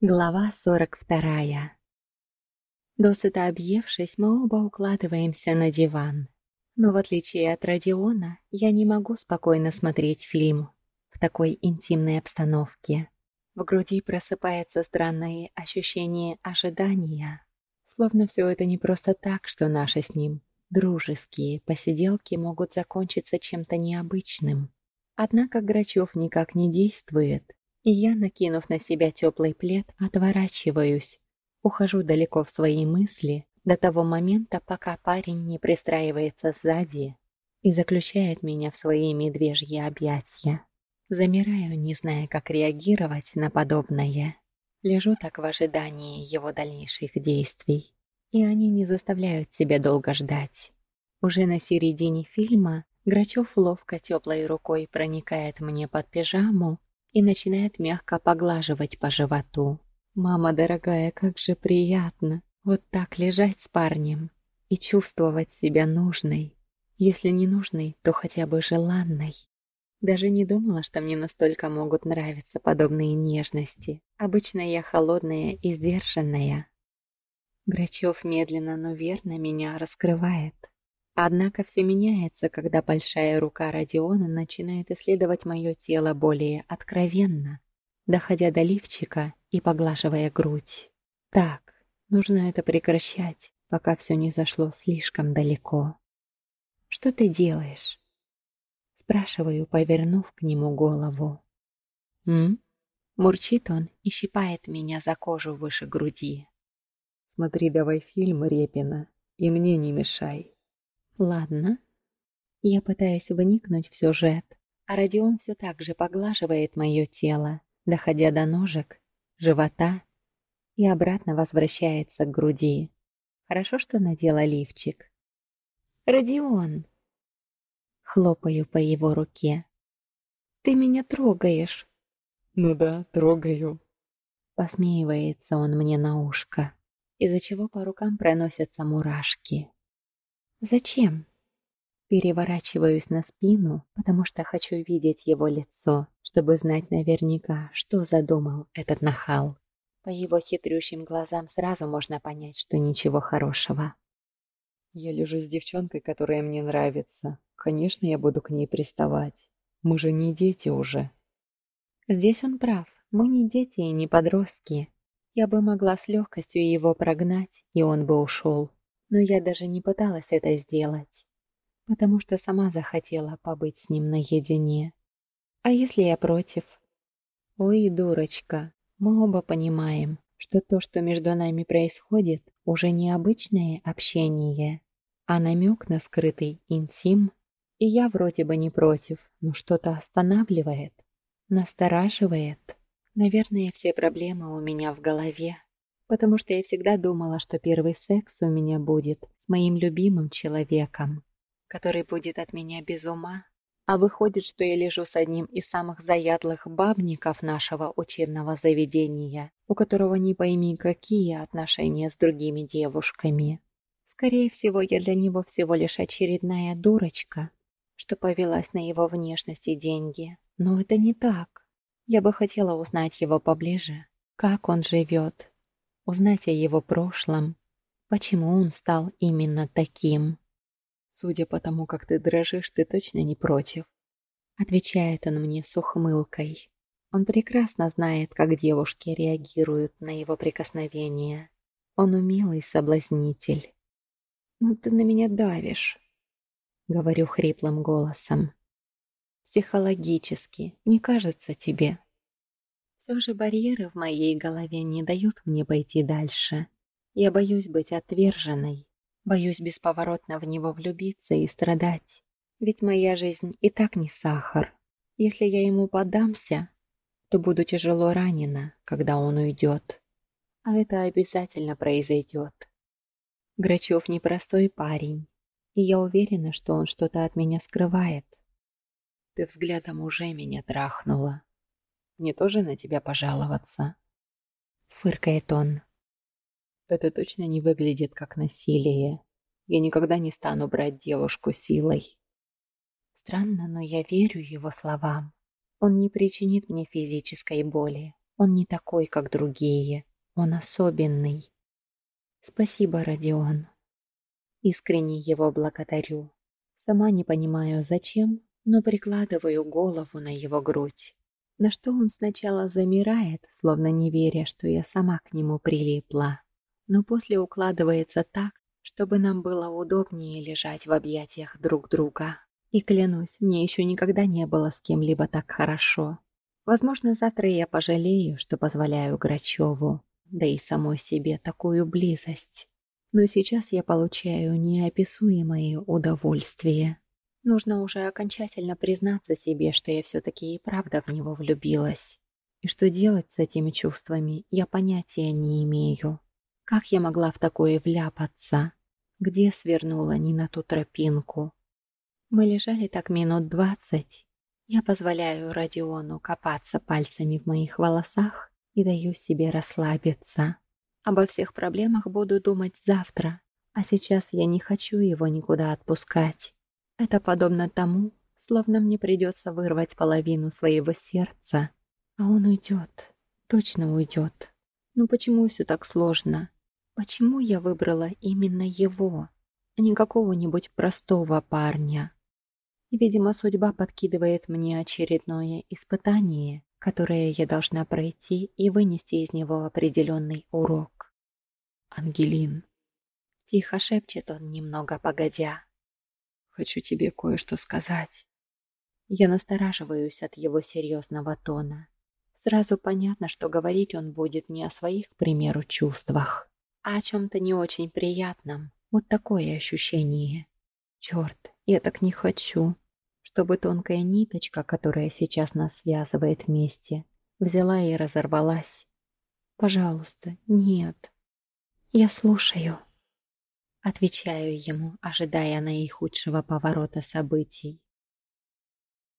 Глава 42. Досыта объевшись, мы оба укладываемся на диван. Но в отличие от Родиона, я не могу спокойно смотреть фильм в такой интимной обстановке. В груди просыпается странное ощущение ожидания. Словно все это не просто так, что наши с ним дружеские посиделки могут закончиться чем-то необычным. Однако Грачев никак не действует, и я, накинув на себя теплый плед, отворачиваюсь. Ухожу далеко в свои мысли до того момента, пока парень не пристраивается сзади и заключает меня в свои медвежьи объятия. Замираю, не зная, как реагировать на подобное. Лежу так в ожидании его дальнейших действий, и они не заставляют себя долго ждать. Уже на середине фильма Грачев ловко теплой рукой проникает мне под пижаму и начинает мягко поглаживать по животу. «Мама дорогая, как же приятно вот так лежать с парнем и чувствовать себя нужной. Если не нужной, то хотя бы желанной. Даже не думала, что мне настолько могут нравиться подобные нежности. Обычно я холодная и сдержанная. Грачев медленно, но верно меня раскрывает. Однако все меняется, когда большая рука Родиона начинает исследовать мое тело более откровенно, доходя до лифчика и поглаживая грудь. Так, нужно это прекращать, пока все не зашло слишком далеко. «Что ты делаешь?» Спрашиваю, повернув к нему голову. «М?» Мурчит он и щипает меня за кожу выше груди. «Смотри давай фильм Репина и мне не мешай». Ладно. Я пытаюсь вникнуть в сюжет, а Родион все так же поглаживает мое тело, доходя до ножек, живота и обратно возвращается к груди. Хорошо, что надела лифчик. «Родион!» Хлопаю по его руке. «Ты меня трогаешь!» «Ну да, трогаю!» Посмеивается он мне на ушко, из-за чего по рукам проносятся мурашки. «Зачем?» Переворачиваюсь на спину, потому что хочу видеть его лицо, чтобы знать наверняка, что задумал этот нахал. По его хитрющим глазам сразу можно понять, что ничего хорошего. «Я лежу с девчонкой, которая мне нравится. Конечно, я буду к ней приставать. Мы же не дети уже». Здесь он прав. Мы не дети и не подростки. Я бы могла с легкостью его прогнать, и он бы ушел но я даже не пыталась это сделать, потому что сама захотела побыть с ним наедине. А если я против? Ой, дурочка, мы оба понимаем, что то, что между нами происходит, уже не обычное общение, а намек на скрытый интим, и я вроде бы не против, но что-то останавливает, настораживает. Наверное, все проблемы у меня в голове, потому что я всегда думала, что первый секс у меня будет с моим любимым человеком, который будет от меня без ума. А выходит, что я лежу с одним из самых заядлых бабников нашего учебного заведения, у которого не пойми какие отношения с другими девушками. Скорее всего, я для него всего лишь очередная дурочка, что повелась на его внешность и деньги. Но это не так. Я бы хотела узнать его поближе, как он живет, узнать о его прошлом, почему он стал именно таким. «Судя по тому, как ты дрожишь, ты точно не против?» Отвечает он мне с ухмылкой. Он прекрасно знает, как девушки реагируют на его прикосновения. Он умелый соблазнитель. «Но ты на меня давишь», — говорю хриплым голосом. «Психологически, не кажется тебе?» Все же барьеры в моей голове не дают мне пойти дальше. Я боюсь быть отверженной. Боюсь бесповоротно в него влюбиться и страдать. Ведь моя жизнь и так не сахар. Если я ему подамся, то буду тяжело ранена, когда он уйдет. А это обязательно произойдет. Грачев непростой парень, и я уверена, что он что-то от меня скрывает. Ты взглядом уже меня трахнула. Мне тоже на тебя пожаловаться?» Фыркает он. «Это точно не выглядит как насилие. Я никогда не стану брать девушку силой». Странно, но я верю его словам. Он не причинит мне физической боли. Он не такой, как другие. Он особенный. Спасибо, Родион. Искренне его благодарю. Сама не понимаю, зачем, но прикладываю голову на его грудь. На что он сначала замирает, словно не веря, что я сама к нему прилипла. Но после укладывается так, чтобы нам было удобнее лежать в объятиях друг друга. И клянусь, мне еще никогда не было с кем-либо так хорошо. Возможно, завтра я пожалею, что позволяю Грачеву, да и самой себе такую близость. Но сейчас я получаю неописуемое удовольствие. Нужно уже окончательно признаться себе, что я все-таки и правда в него влюбилась. И что делать с этими чувствами, я понятия не имею. Как я могла в такое вляпаться? Где свернула не на ту тропинку? Мы лежали так минут двадцать. Я позволяю Родиону копаться пальцами в моих волосах и даю себе расслабиться. Обо всех проблемах буду думать завтра, а сейчас я не хочу его никуда отпускать. Это подобно тому, словно мне придется вырвать половину своего сердца, а он уйдет, точно уйдет. Ну почему все так сложно? Почему я выбрала именно его, а не какого-нибудь простого парня? Видимо, судьба подкидывает мне очередное испытание, которое я должна пройти и вынести из него определенный урок. «Ангелин», — тихо шепчет он немного погодя, — «хочу тебе кое-что сказать». Я настораживаюсь от его серьезного тона. Сразу понятно, что говорить он будет не о своих, к примеру, чувствах, а о чем-то не очень приятном. Вот такое ощущение. Черт, я так не хочу, чтобы тонкая ниточка, которая сейчас нас связывает вместе, взяла и разорвалась. Пожалуйста, нет. Я слушаю. Отвечаю ему, ожидая наихудшего поворота событий.